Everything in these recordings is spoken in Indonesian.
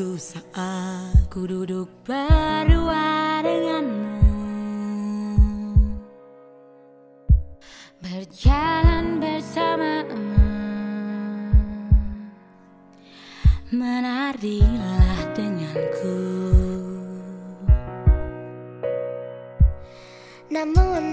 Ku saat ku duduk berdua denganmu. Berjalan bersamamu. Menarilah denganku. Namun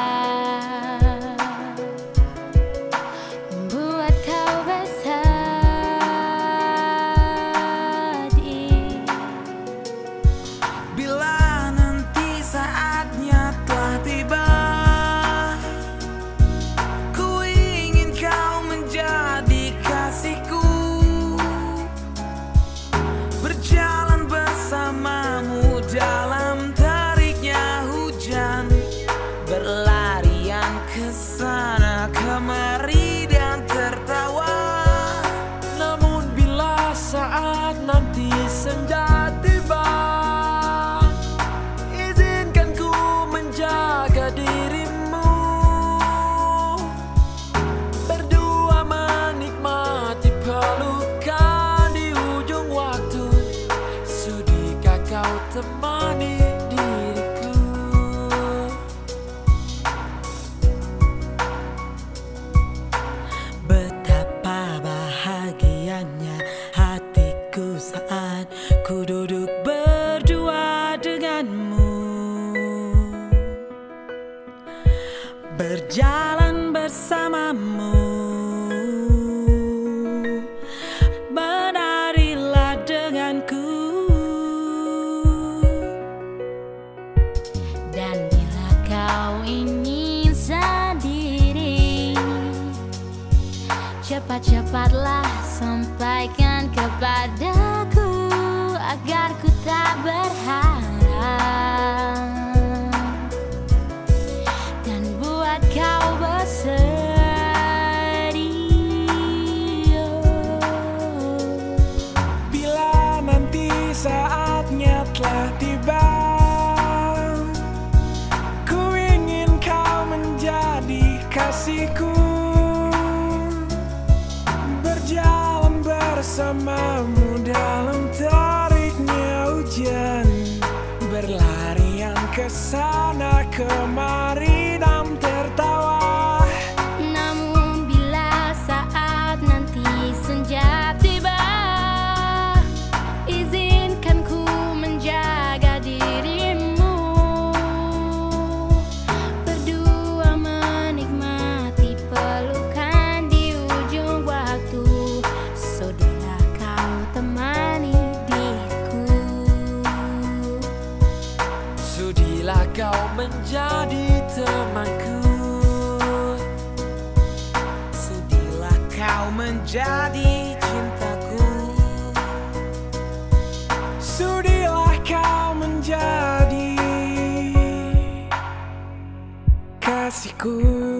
berjalan bersamamu. bersamamu dalam tariknya hujan. Berlarian ke sana kemari. kau menjadi temanku. Sudilah kau menjadi cintaku. Sudilah kau menjadi kasihku.